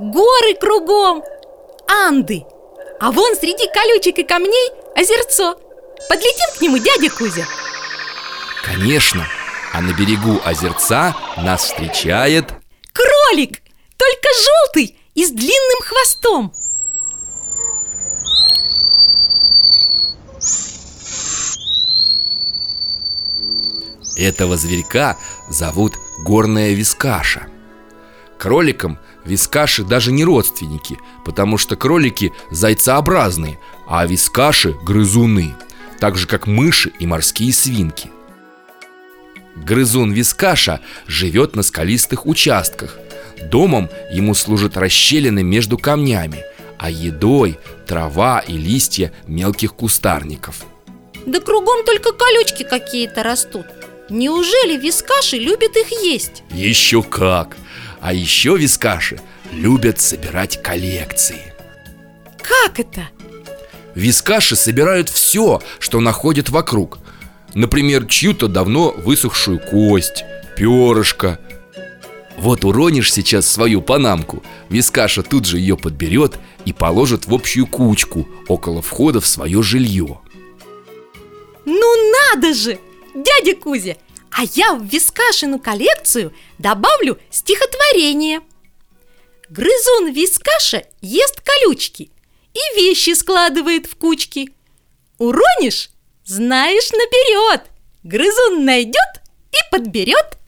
горы кругом, Анды. А вон среди колючек и камней озерцо. Подлетим к нему, дядя Кузя. Конечно, а на берегу озерца нас встречает Кролик, только желтый и с длинным хвостом. Этого зверька зовут горная вискаша Кроликам вискаши даже не родственники Потому что кролики зайцеобразные, а вискаши грызуны Так же как мыши и морские свинки Грызун вискаша живет на скалистых участках Домом ему служат расщелины между камнями А едой трава и листья мелких кустарников Да кругом только колючки какие-то растут Неужели вискаши любят их есть? Еще как! А еще вискаши любят собирать коллекции Как это? Вискаши собирают все, что находят вокруг Например, чью-то давно высохшую кость, перышко Вот уронишь сейчас свою панамку Вискаша тут же ее подберет и положит в общую кучку Около входа в свое жилье Ну надо же! Дядя Кузя, а я в Вискашину коллекцию добавлю стихотворение. Грызун Вискаша ест колючки и вещи складывает в кучки. Уронишь? Знаешь наперед. Грызун найдет и подберет